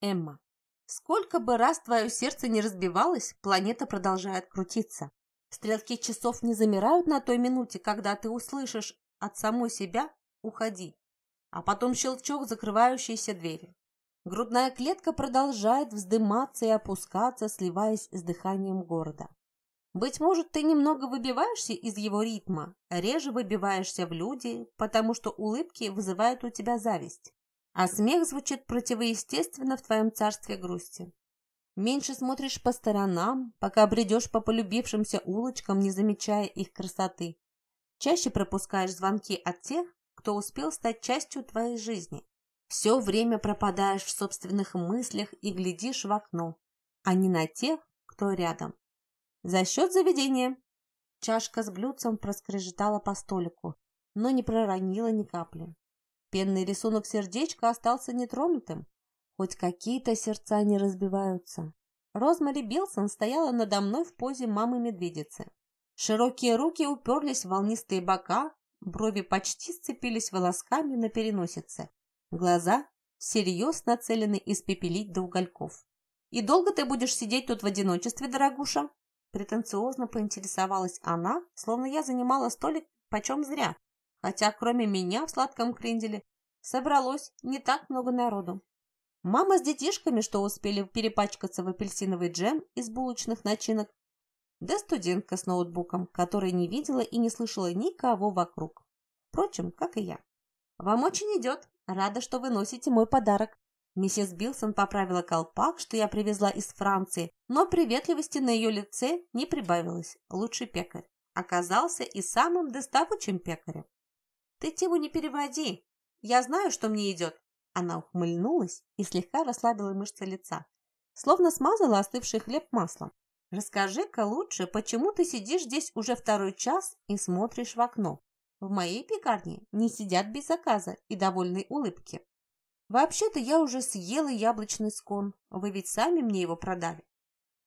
Эмма. Сколько бы раз твое сердце не разбивалось, планета продолжает крутиться. Стрелки часов не замирают на той минуте, когда ты услышишь от самой себя «уходи», а потом щелчок закрывающейся двери. Грудная клетка продолжает вздыматься и опускаться, сливаясь с дыханием города. Быть может, ты немного выбиваешься из его ритма, реже выбиваешься в люди, потому что улыбки вызывают у тебя зависть, а смех звучит противоестественно в твоем царстве грусти. Меньше смотришь по сторонам, пока бредешь по полюбившимся улочкам, не замечая их красоты. Чаще пропускаешь звонки от тех, кто успел стать частью твоей жизни. Все время пропадаешь в собственных мыслях и глядишь в окно, а не на тех, кто рядом. За счет заведения. Чашка с блюдцем проскрежетала по столику, но не проронила ни капли. Пенный рисунок сердечка остался нетронутым. Хоть какие-то сердца не разбиваются. Розмари Билсон стояла надо мной в позе мамы-медведицы. Широкие руки уперлись в волнистые бока, брови почти сцепились волосками на переносице. Глаза всерьез нацелены испепелить до угольков. «И долго ты будешь сидеть тут в одиночестве, дорогуша?» Претенциозно поинтересовалась она, словно я занимала столик почем зря, хотя кроме меня в сладком кренделе собралось не так много народу. Мама с детишками, что успели перепачкаться в апельсиновый джем из булочных начинок, да студентка с ноутбуком, которая не видела и не слышала никого вокруг. Впрочем, как и я. «Вам очень идет. Рада, что вы носите мой подарок. Миссис Билсон поправила колпак, что я привезла из Франции, но приветливости на ее лице не прибавилось. Лучший пекарь. Оказался и самым доставучим пекарем. «Ты Тиму не переводи. Я знаю, что мне идет». Она ухмыльнулась и слегка расслабила мышцы лица, словно смазала остывший хлеб маслом. «Расскажи-ка лучше, почему ты сидишь здесь уже второй час и смотришь в окно? В моей пекарне не сидят без заказа и довольной улыбки». Вообще-то я уже съела яблочный скон, вы ведь сами мне его продали.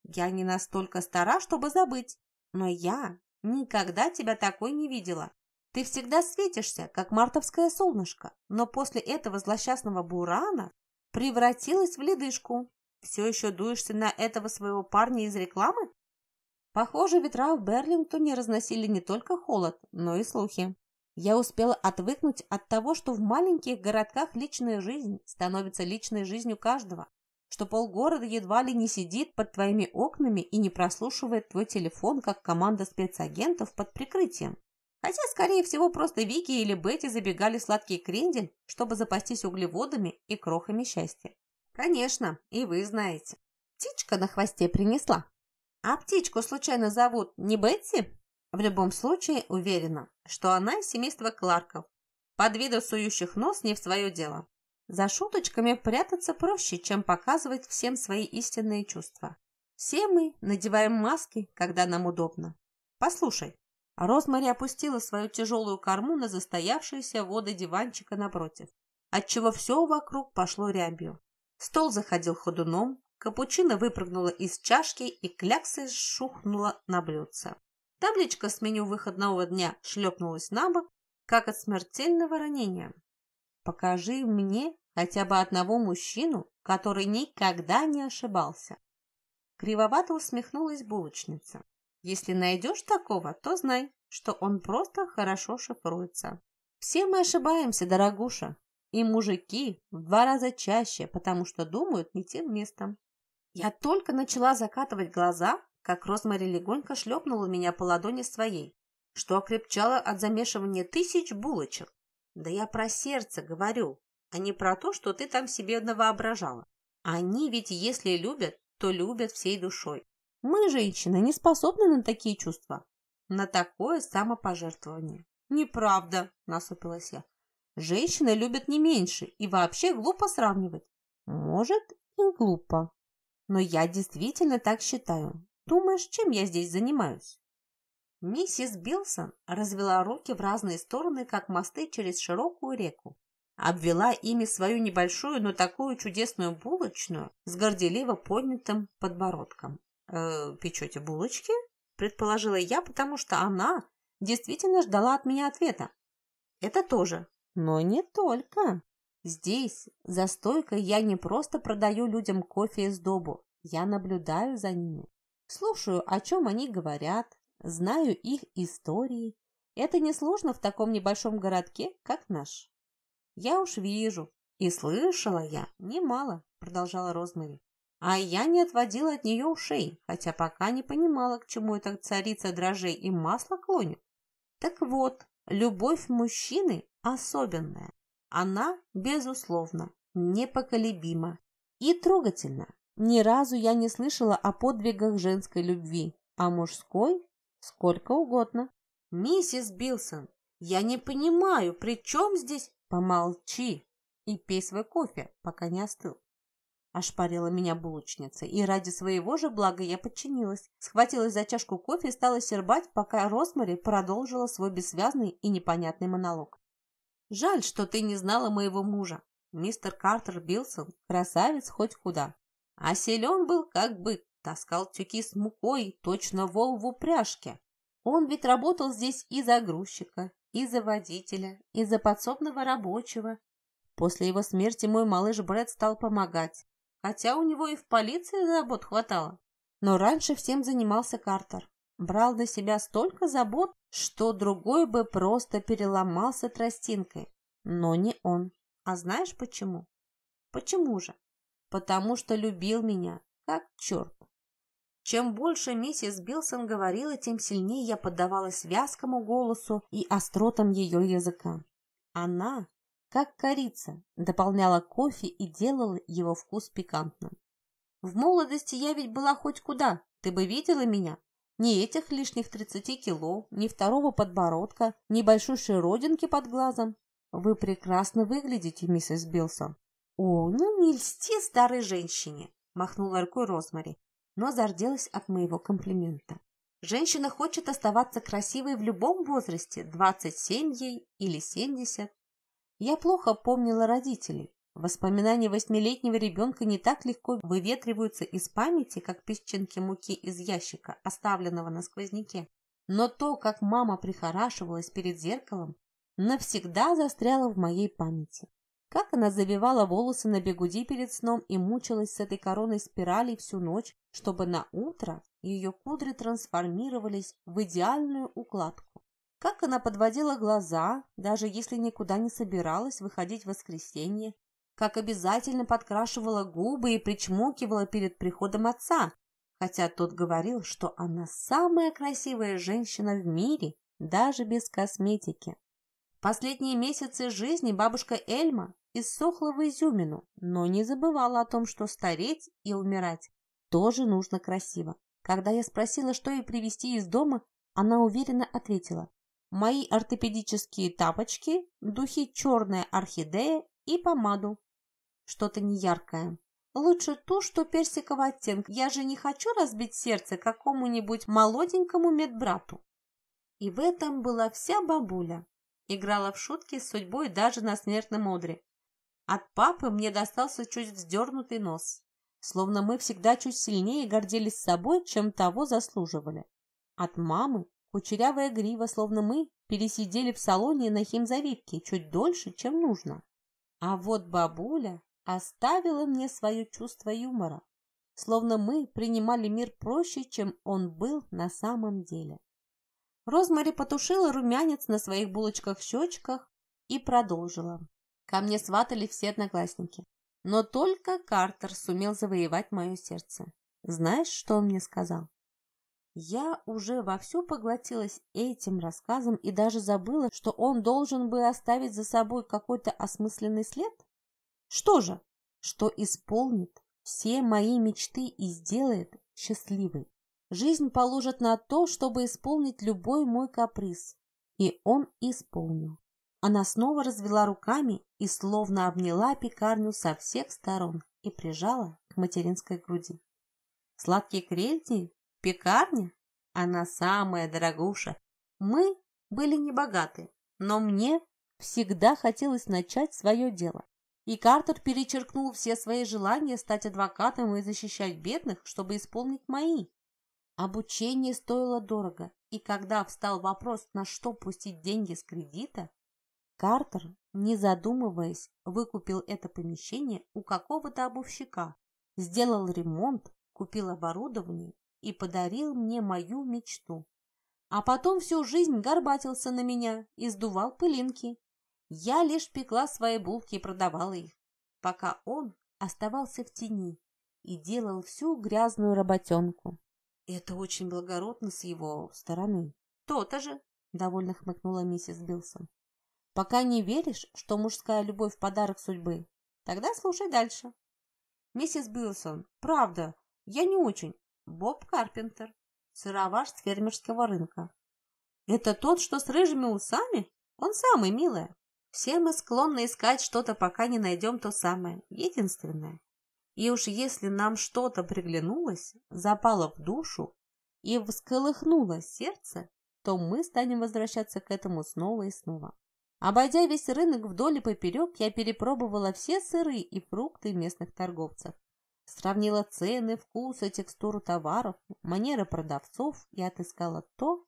Я не настолько стара, чтобы забыть, но я никогда тебя такой не видела. Ты всегда светишься, как мартовское солнышко, но после этого злосчастного бурана превратилась в ледышку. Все еще дуешься на этого своего парня из рекламы? Похоже, ветра в Берлингтоне разносили не только холод, но и слухи. Я успела отвыкнуть от того, что в маленьких городках личная жизнь становится личной жизнью каждого, что полгорода едва ли не сидит под твоими окнами и не прослушивает твой телефон, как команда спецагентов под прикрытием. Хотя, скорее всего, просто Вики или Бетти забегали в сладкий крендель, чтобы запастись углеводами и крохами счастья. Конечно, и вы знаете. Птичка на хвосте принесла. А птичку случайно зовут не Бетти? В любом случае, уверена, что она из семейства Кларков, под видом сующих нос не в свое дело. За шуточками прятаться проще, чем показывать всем свои истинные чувства. Все мы надеваем маски, когда нам удобно. Послушай, Розмари опустила свою тяжелую корму на застоявшиеся воды диванчика напротив, отчего все вокруг пошло рябью. Стол заходил ходуном, капучино выпрыгнула из чашки и кляксой шухнула на блюдце. Табличка с меню выходного дня шлепнулась на бок, как от смертельного ранения. Покажи мне хотя бы одного мужчину, который никогда не ошибался. Кривовато усмехнулась булочница. Если найдешь такого, то знай, что он просто хорошо шифруется. Все мы ошибаемся, дорогуша, и мужики в два раза чаще, потому что думают не тем местом. Я только начала закатывать глаза, как Розмари легонько шлепнула меня по ладони своей, что окрепчало от замешивания тысяч булочек. Да я про сердце говорю, а не про то, что ты там себе навоображала. Они ведь, если любят, то любят всей душой. Мы, женщины, не способны на такие чувства, на такое самопожертвование. Неправда, насупилась я. Женщины любят не меньше и вообще глупо сравнивать. Может, и глупо. Но я действительно так считаю. Думаешь, чем я здесь занимаюсь?» Миссис Билсон развела руки в разные стороны, как мосты через широкую реку. Обвела ими свою небольшую, но такую чудесную булочную с горделиво поднятым подбородком. «Э, «Печете булочки?» – предположила я, потому что она действительно ждала от меня ответа. «Это тоже, но не только». Здесь, за стойкой, я не просто продаю людям кофе и сдобу, я наблюдаю за ними. Слушаю, о чем они говорят, знаю их истории. Это несложно в таком небольшом городке, как наш. Я уж вижу, и слышала я немало, продолжала Розмари. А я не отводила от нее ушей, хотя пока не понимала, к чему эта царица дрожжей и масла клонит. Так вот, любовь мужчины особенная. Она, безусловно, непоколебима и трогательна. Ни разу я не слышала о подвигах женской любви, а мужской сколько угодно. Миссис Билсон, я не понимаю, при чем здесь... Помолчи и пей свой кофе, пока не остыл. Ошпарила меня булочница, и ради своего же блага я подчинилась. Схватилась за чашку кофе и стала сербать, пока Росмари продолжила свой бессвязный и непонятный монолог. «Жаль, что ты не знала моего мужа. Мистер Картер Билсон – красавец хоть куда. А силен был, как бы, таскал тюки с мукой, точно вол в упряжке. Он ведь работал здесь и за грузчика, и за водителя, и за подсобного рабочего. После его смерти мой малыш Брэд стал помогать хотя у него и в полиции забот хватало. Но раньше всем занимался Картер. Брал на себя столько забот, что другой бы просто переломался тростинкой. Но не он. А знаешь почему? Почему же? Потому что любил меня, как черт. Чем больше миссис Билсон говорила, тем сильнее я поддавалась вязкому голосу и остротам ее языка. Она как корица, дополняла кофе и делала его вкус пикантным. В молодости я ведь была хоть куда, ты бы видела меня. Ни этих лишних тридцати кило, ни второго подбородка, ни большущей родинки под глазом. Вы прекрасно выглядите, миссис Билсон. О, ну не льсти старой женщине, махнула рукой Розмари, но зарделась от моего комплимента. Женщина хочет оставаться красивой в любом возрасте, 27 ей или 70. Я плохо помнила родителей. Воспоминания восьмилетнего ребенка не так легко выветриваются из памяти, как песчинки муки из ящика, оставленного на сквозняке. Но то, как мама прихорашивалась перед зеркалом, навсегда застряло в моей памяти. Как она завивала волосы на бегуди перед сном и мучилась с этой короной спиралей всю ночь, чтобы на утро ее кудри трансформировались в идеальную укладку. Как она подводила глаза, даже если никуда не собиралась выходить в воскресенье, как обязательно подкрашивала губы и причмокивала перед приходом отца, хотя тот говорил, что она самая красивая женщина в мире, даже без косметики. Последние месяцы жизни бабушка Эльма иссохла в изюмину, но не забывала о том, что стареть и умирать тоже нужно красиво. Когда я спросила, что ей привезти из дома, она уверенно ответила мои ортопедические тапочки, духи черная орхидея и помаду. Что-то неяркое. Лучше ту, что персикового оттенка. Я же не хочу разбить сердце какому-нибудь молоденькому медбрату. И в этом была вся бабуля. Играла в шутки с судьбой даже на смертном одре. От папы мне достался чуть вздернутый нос. Словно мы всегда чуть сильнее гордились собой, чем того заслуживали. От мамы Кучерявая грива, словно мы, пересидели в салоне на химзавивке чуть дольше, чем нужно. А вот бабуля оставила мне свое чувство юмора, словно мы принимали мир проще, чем он был на самом деле. Розмари потушила румянец на своих булочках-щечках и продолжила. Ко мне сватали все одноклассники, но только Картер сумел завоевать мое сердце. Знаешь, что он мне сказал? Я уже вовсю поглотилась этим рассказом и даже забыла, что он должен бы оставить за собой какой-то осмысленный след. Что же? Что исполнит все мои мечты и сделает счастливой. Жизнь положит на то, чтобы исполнить любой мой каприз. И он исполнил. Она снова развела руками и словно обняла пекарню со всех сторон и прижала к материнской груди. Сладкие крельти Пекарня? Она самая дорогуша. Мы были небогаты, но мне всегда хотелось начать свое дело. И Картер перечеркнул все свои желания стать адвокатом и защищать бедных, чтобы исполнить мои. Обучение стоило дорого, и когда встал вопрос, на что пустить деньги с кредита, Картер, не задумываясь, выкупил это помещение у какого-то обувщика, сделал ремонт, купил оборудование и подарил мне мою мечту. А потом всю жизнь горбатился на меня и сдувал пылинки. Я лишь пекла свои булки и продавала их, пока он оставался в тени и делал всю грязную работенку. Это очень благородно с его стороны. То-то же, довольно хмыкнула миссис Билсон. Пока не веришь, что мужская любовь – подарок судьбы, тогда слушай дальше. Миссис Билсон, правда, я не очень. Боб Карпентер, сыровар с фермерского рынка. Это тот, что с рыжими усами? Он самый, милая. Все мы склонны искать что-то, пока не найдем то самое, единственное. И уж если нам что-то приглянулось, запало в душу и всколыхнуло сердце, то мы станем возвращаться к этому снова и снова. Обойдя весь рынок вдоль и поперек, я перепробовала все сыры и фрукты местных торговцев. Сравнила цены, вкусы, текстуру товаров, манеры продавцов и отыскала то,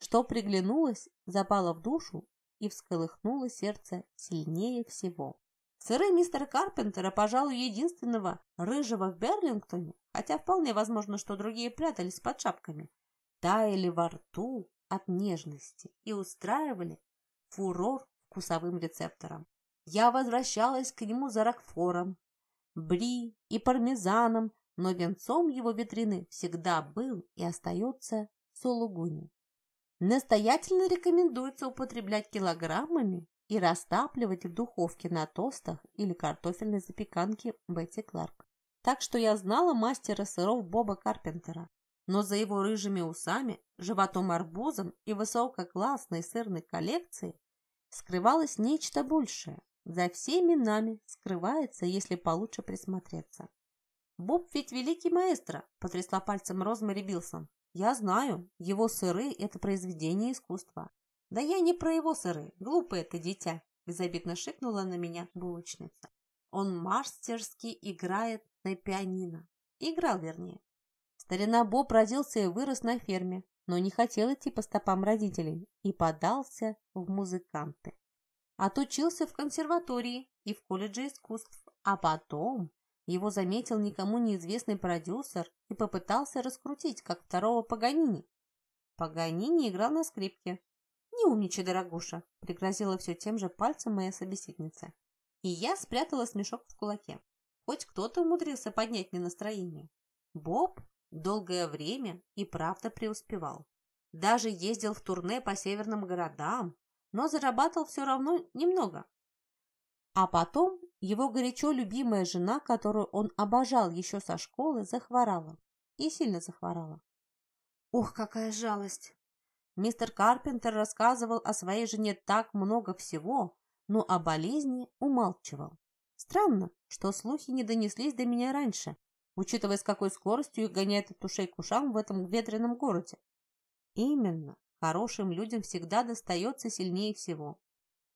что приглянулось, запало в душу и всколыхнуло сердце сильнее всего. Сыры мистера Карпентера, пожалуй, единственного рыжего в Берлингтоне, хотя вполне возможно, что другие прятались под шапками, таяли во рту от нежности и устраивали фурор вкусовым рецепторам. Я возвращалась к нему за ракфором, бри и пармезаном, но венцом его витрины всегда был и остается сулугуни. Настоятельно рекомендуется употреблять килограммами и растапливать в духовке на тостах или картофельной запеканке Бетти Кларк. Так что я знала мастера сыров Боба Карпентера, но за его рыжими усами, животом-арбузом и высококлассной сырной коллекцией скрывалось нечто большее. За всеми нами скрывается, если получше присмотреться. «Боб ведь великий маэстро», – потрясла пальцем Розмари Билсон. «Я знаю, его сыры – это произведение искусства». «Да я не про его сыры, глупое это дитя», – безобидно шикнула на меня булочница. «Он мастерски играет на пианино. Играл, вернее. Старина Боб родился и вырос на ферме, но не хотел идти по стопам родителей и подался в музыканты. Отучился в консерватории и в колледже искусств, а потом его заметил никому неизвестный продюсер и попытался раскрутить, как второго Паганини. Паганини играл на скрипке. «Не умничай, дорогуша!» – пригрозила все тем же пальцем моя собеседница. И я спрятала смешок в кулаке. Хоть кто-то умудрился поднять мне настроение. Боб Долгое время и правда преуспевал. Даже ездил в турне по северным городам, но зарабатывал все равно немного. А потом его горячо любимая жена, которую он обожал еще со школы, захворала. И сильно захворала. Ух, какая жалость! Мистер Карпентер рассказывал о своей жене так много всего, но о болезни умалчивал. Странно, что слухи не донеслись до меня раньше, учитывая, с какой скоростью их гоняет от ушей к ушам в этом ветреном городе. Именно, хорошим людям всегда достается сильнее всего.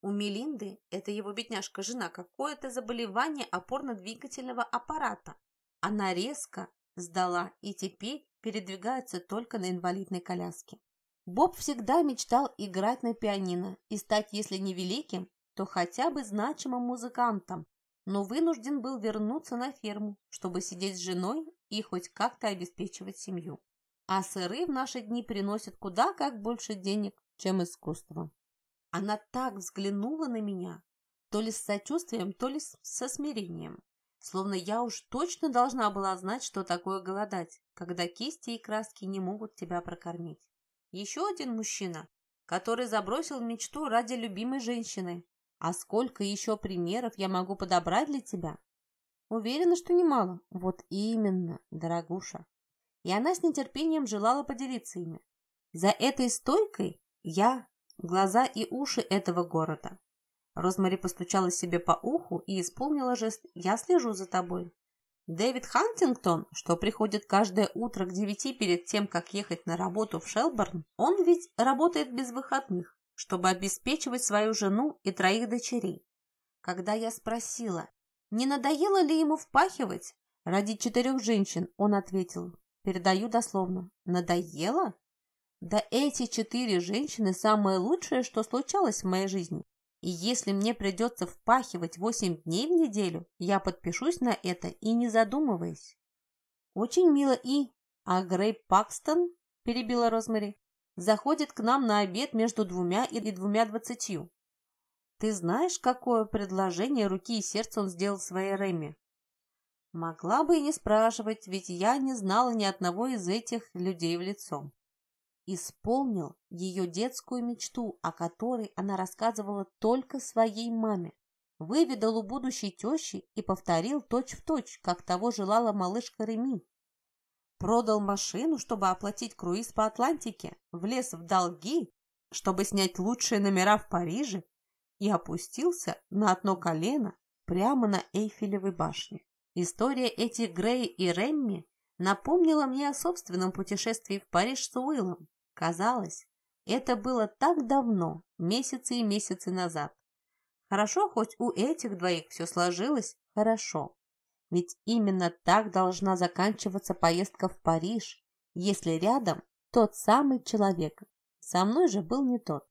У Мелинды, это его бедняжка-жена, какое-то заболевание опорно-двигательного аппарата. Она резко сдала и теперь передвигается только на инвалидной коляске. Боб всегда мечтал играть на пианино и стать, если не великим, то хотя бы значимым музыкантом, но вынужден был вернуться на ферму, чтобы сидеть с женой и хоть как-то обеспечивать семью. А сыры в наши дни приносят куда как больше денег, чем искусство. Она так взглянула на меня, то ли с сочувствием, то ли со смирением, словно я уж точно должна была знать, что такое голодать, когда кисти и краски не могут тебя прокормить. Еще один мужчина, который забросил мечту ради любимой женщины, а сколько еще примеров я могу подобрать для тебя? Уверена, что немало. Вот именно, дорогуша. И она с нетерпением желала поделиться ими. За этой стойкой я глаза и уши этого города. Розмари постучала себе по уху и исполнила жест «Я слежу за тобой». Дэвид Хантингтон, что приходит каждое утро к девяти перед тем, как ехать на работу в Шелборн, он ведь работает без выходных чтобы обеспечивать свою жену и троих дочерей. Когда я спросила, не надоело ли ему впахивать ради четырех женщин, он ответил, передаю дословно, надоело? Да эти четыре женщины самое лучшее, что случалось в моей жизни. И если мне придется впахивать 8 дней в неделю, я подпишусь на это и не задумываясь. Очень мило и... А Грей Пакстон, перебила Розмари, заходит к нам на обед между двумя и двумя двадцатью. Ты знаешь, какое предложение руки и сердца он сделал своей Рэме? Могла бы и не спрашивать, ведь я не знала ни одного из этих людей в лицо исполнил ее детскую мечту, о которой она рассказывала только своей маме. Выведал у будущей тещи и повторил точь-в-точь, точь, как того желала малышка Реми. Продал машину, чтобы оплатить круиз по Атлантике, влез в долги, чтобы снять лучшие номера в Париже и опустился на одно колено прямо на Эйфелевой башне. История этих Грей и Ремми напомнила мне о собственном путешествии в Париж с Уиллом. Казалось, это было так давно, месяцы и месяцы назад. Хорошо, хоть у этих двоих все сложилось хорошо. Ведь именно так должна заканчиваться поездка в Париж, если рядом тот самый человек. Со мной же был не тот.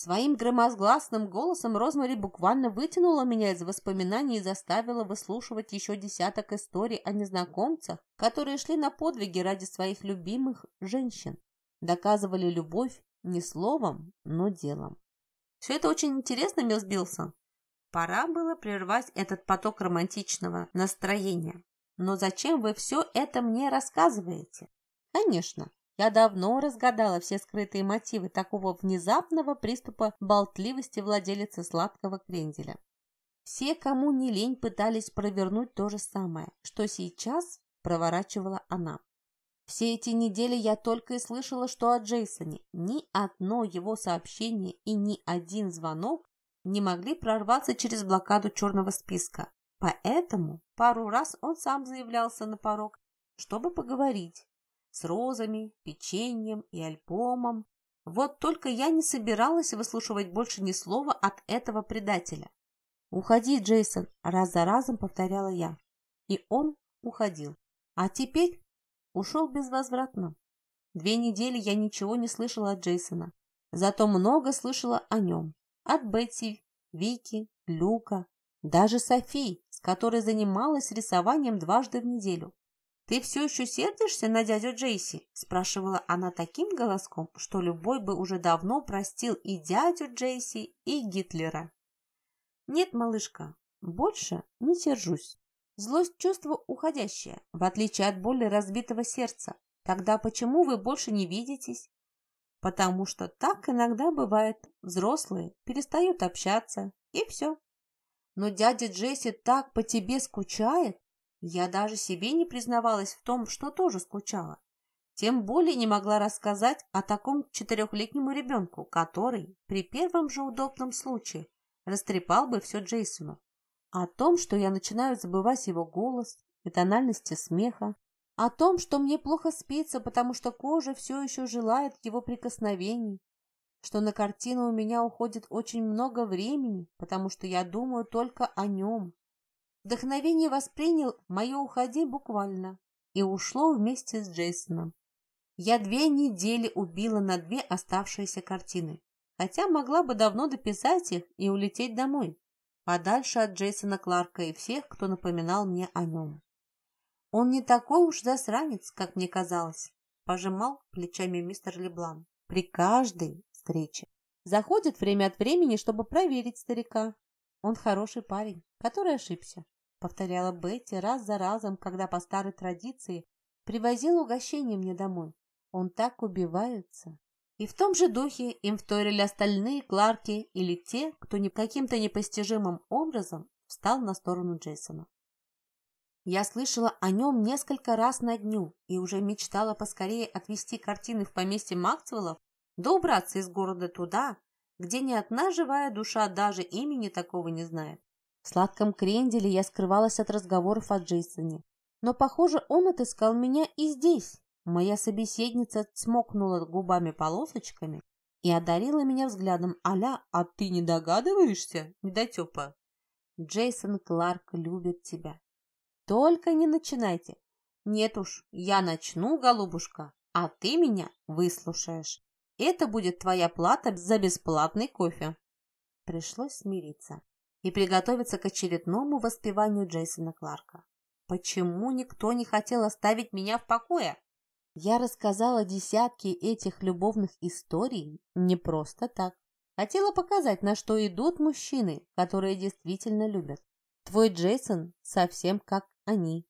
Своим громозгласным голосом Розмари буквально вытянула меня из воспоминаний и заставила выслушивать еще десяток историй о незнакомцах, которые шли на подвиги ради своих любимых женщин доказывали любовь не словом, но делом. Все это очень интересно, мисс Билсон. Пора было прервать этот поток романтичного настроения. Но зачем вы все это мне рассказываете? Конечно, я давно разгадала все скрытые мотивы такого внезапного приступа болтливости владелицы сладкого кренделя. Все, кому не лень, пытались провернуть то же самое, что сейчас проворачивала она. Все эти недели я только и слышала, что о Джейсоне. Ни одно его сообщение и ни один звонок не могли прорваться через блокаду черного списка. Поэтому пару раз он сам заявлялся на порог, чтобы поговорить с розами, печеньем и альбомом. Вот только я не собиралась выслушивать больше ни слова от этого предателя. «Уходи, Джейсон!» – раз за разом повторяла я. И он уходил. А теперь ушел безвозвратно. Две недели я ничего не слышала от Джейсона, зато много слышала о нем. От Бетти, Вики, Люка, даже Софи, с которой занималась рисованием дважды в неделю. «Ты все еще сердишься на дядю Джейси?» – спрашивала она таким голоском, что любой бы уже давно простил и дядю Джейси, и Гитлера. «Нет, малышка, больше не сержусь». Злость – чувство уходящее, в отличие от боли разбитого сердца. Тогда почему вы больше не видитесь? Потому что так иногда бывает. Взрослые перестают общаться, и все. Но дядя Джесси так по тебе скучает. Я даже себе не признавалась в том, что тоже скучала. Тем более не могла рассказать о таком четырехлетнему ребенку, который при первом же удобном случае растрепал бы все Джейсону. О том, что я начинаю забывать его голос и тональности смеха. О том, что мне плохо спится, потому что кожа все еще желает его прикосновений. Что на картину у меня уходит очень много времени, потому что я думаю только о нем. Вдохновение воспринял мое уходи буквально и ушло вместе с Джейсоном. Я две недели убила на две оставшиеся картины, хотя могла бы давно дописать их и улететь домой подальше от Джейсона Кларка и всех, кто напоминал мне о нем. Он не такой уж засранец, как мне казалось, пожимал плечами мистер Леблан. При каждой встрече. Заходит время от времени, чтобы проверить старика. Он хороший парень, который ошибся, повторяла Бетти раз за разом, когда по старой традиции привозил угощение мне домой. Он так убивается. И в том же духе им вторили остальные Кларки или те, кто не каким-то непостижимым образом встал на сторону Джейсона. Я слышала о нем несколько раз на дню и уже мечтала поскорее отвезти картины в поместье Максвеллов да убраться из города туда, где ни одна живая душа даже имени такого не знает. В сладком кренделе я скрывалась от разговоров о Джейсоне, но, похоже, он отыскал меня и здесь, Моя собеседница смокнула губами полосочками и одарила меня взглядом «Аля, а ты не догадываешься, недотепа?» Джейсон Кларк любит тебя. Только не начинайте. Нет уж, я начну, голубушка, а ты меня выслушаешь. Это будет твоя плата за бесплатный кофе. пришлось смириться и приготовиться к очередному воспеванию Джейсона Кларка. Почему никто не хотел оставить меня в покое? Я рассказала десятки этих любовных историй не просто так. Хотела показать, на что идут мужчины, которые действительно любят. Твой Джейсон совсем как они.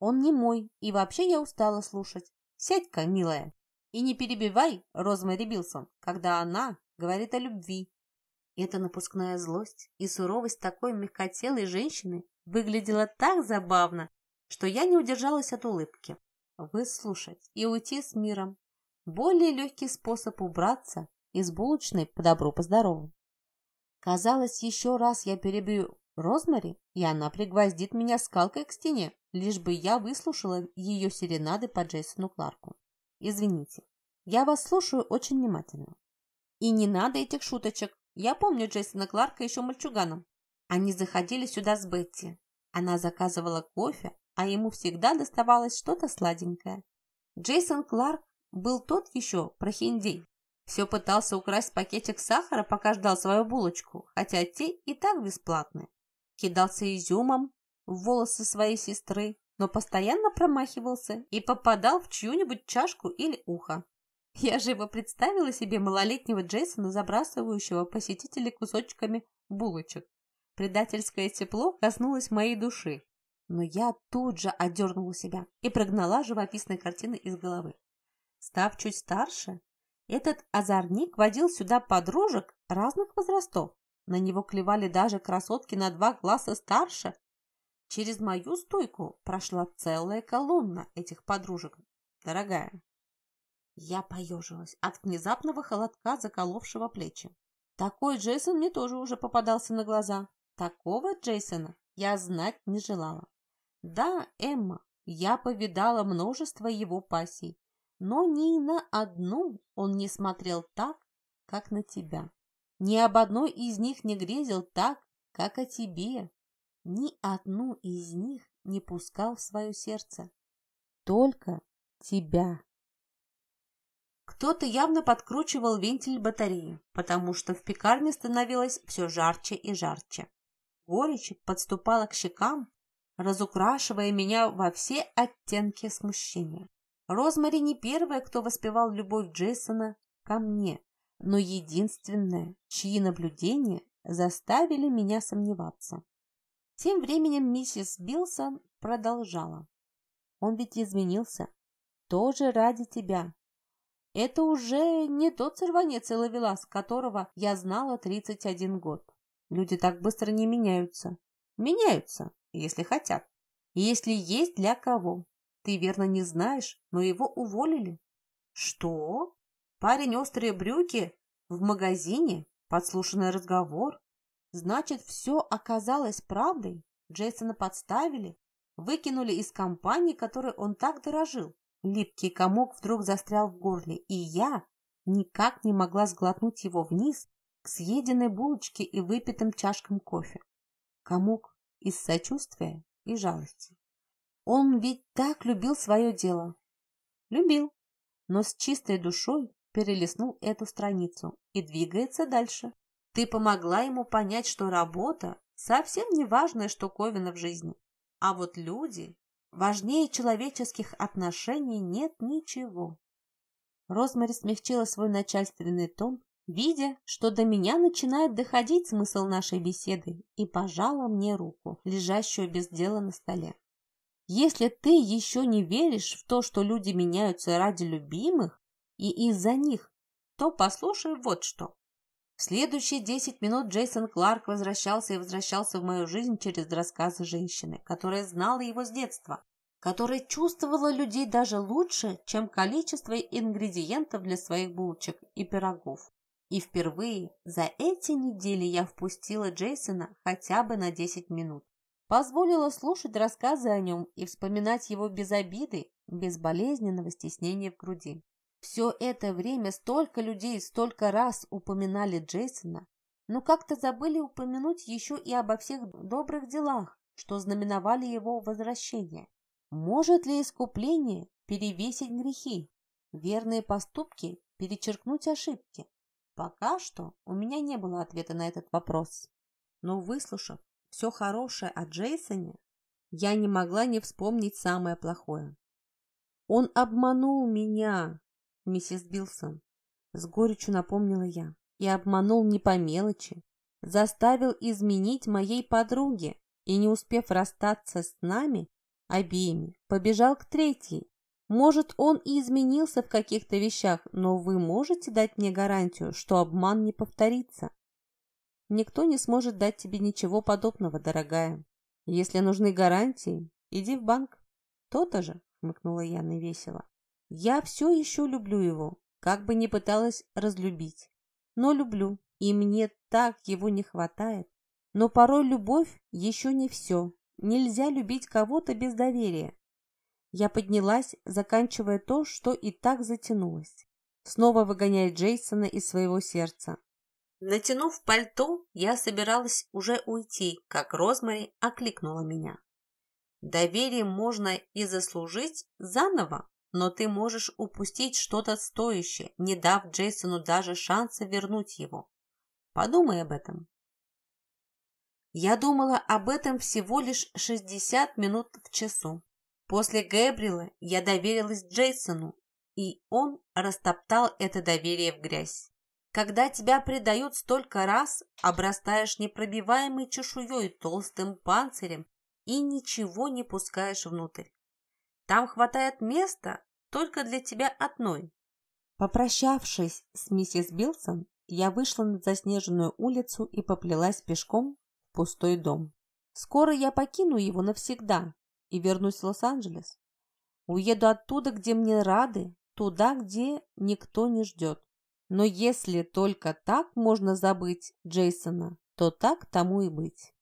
Он не мой, и вообще я устала слушать. Сядь-ка, милая, и не перебивай Розмари Билсон, когда она говорит о любви. Эта напускная злость и суровость такой мягкотелой женщины выглядела так забавно, что я не удержалась от улыбки. Выслушать и уйти с миром. Более легкий способ убраться из булочной по добру, по здорову. Казалось, еще раз я перебью Розмари, и она пригвоздит меня скалкой к стене, лишь бы я выслушала ее серенады по Джейсону Кларку. Извините, я вас слушаю очень внимательно. И не надо этих шуточек. Я помню Джейсона Кларка еще мальчуганом. Они заходили сюда с Бетти. Она заказывала кофе, а ему всегда доставалось что-то сладенькое. Джейсон Кларк был тот еще прохиндей. Все пытался украсть пакетик сахара, пока ждал свою булочку, хотя те и так бесплатные. Кидался изюмом в волосы своей сестры, но постоянно промахивался и попадал в чью-нибудь чашку или ухо. Я живо представила себе малолетнего Джейсона, забрасывающего посетителей кусочками булочек. Предательское тепло коснулось моей души, но я тут же одернула себя и прогнала живописные картины из головы. Став чуть старше, этот озорник водил сюда подружек разных возрастов. На него клевали даже красотки на два класса старше. Через мою стойку прошла целая колонна этих подружек. Дорогая, я поежилась от внезапного холодка, заколовшего плечи. Такой Джейсон мне тоже уже попадался на глаза. Такого Джейсона я знать не желала. Да, Эмма, я повидала множество его пассий, но ни на одну он не смотрел так, как на тебя. Ни об одной из них не грезил так, как о тебе. Ни одну из них не пускал в свое сердце. Только тебя. Кто-то явно подкручивал вентиль батареи, потому что в пекарне становилось все жарче и жарче. Горечь подступала к щекам, разукрашивая меня во все оттенки смущения. Розмари не первая, кто воспевал любовь Джейсона ко мне, но единственная, чьи наблюдения заставили меня сомневаться. Тем временем миссис Билсон продолжала. Он ведь изменился. Тоже ради тебя. Это уже не тот сорванец и ловелас, которого я знала 31 год. Люди так быстро не меняются. Меняются, если хотят. Если есть для кого. Ты верно не знаешь, но его уволили. Что? Парень острые брюки в магазине? Подслушанный разговор? Значит, все оказалось правдой? Джейсона подставили? Выкинули из компании, которой он так дорожил? Липкий комок вдруг застрял в горле, и я никак не могла сглотнуть его вниз к съеденной булочке и выпитым чашкам кофе. Комок из сочувствия и жалости. Он ведь так любил свое дело. Любил, но с чистой душой перелистнул эту страницу и двигается дальше. Ты помогла ему понять, что работа совсем не важная штуковина в жизни, а вот люди Важнее человеческих отношений нет ничего. Розмари смягчила свой начальственный тон, видя, что до меня начинает доходить смысл нашей беседы, и пожала мне руку, лежащую без дела на столе. Если ты еще не веришь в то, что люди меняются ради любимых и из-за них, то послушай вот что. В следующие десять минут Джейсон Кларк возвращался и возвращался в мою жизнь через рассказы женщины, которая знала его с детства, которая чувствовала людей даже лучше, чем количество ингредиентов для своих булочек и пирогов. И впервые за эти недели я впустила Джейсона хотя бы на 10 минут. Позволила слушать рассказы о нем и вспоминать его без обиды, без болезненного стеснения в груди. Все это время столько людей столько раз упоминали Джейсона, но как-то забыли упомянуть еще и обо всех добрых делах, что знаменовали его возвращение. Может ли искупление перевесить грехи, верные поступки перечеркнуть ошибки? Пока что у меня не было ответа на этот вопрос. Но выслушав все хорошее о Джейсоне, я не могла не вспомнить самое плохое. «Он обманул меня, миссис Билсон», — с горечью напомнила я. «И обманул не по мелочи. Заставил изменить моей подруге и, не успев расстаться с нами, обеими, побежал к третьей. Может, он и изменился в каких-то вещах, но вы можете дать мне гарантию, что обман не повторится? Никто не сможет дать тебе ничего подобного, дорогая. Если нужны гарантии, иди в банк. То-то же, хмыкнула Яна весело. Я все еще люблю его, как бы ни пыталась разлюбить. Но люблю, и мне так его не хватает. Но порой любовь еще не все. Нельзя любить кого-то без доверия. Я поднялась, заканчивая то, что и так затянулось. Снова выгоняя Джейсона из своего сердца. Натянув пальто, я собиралась уже уйти, как Розмари окликнула меня. Доверие можно и заслужить заново, но ты можешь упустить что-то стоящее, не дав Джейсону даже шанса вернуть его. Подумай об этом. Я думала об этом всего лишь 60 минут в часу. После Гэбриэла я доверилась Джейсону, и он растоптал это доверие в грязь. Когда тебя предают столько раз, обрастаешь непробиваемой чешуей, толстым панцирем и ничего не пускаешь внутрь. Там хватает места только для тебя одной. Попрощавшись с миссис Билсон, я вышла на заснеженную улицу и поплелась пешком в пустой дом. Скоро я покину его навсегда и вернусь в Лос-Анджелес. Уеду оттуда, где мне рады, туда, где никто не ждет. Но если только так можно забыть Джейсона, то так тому и быть.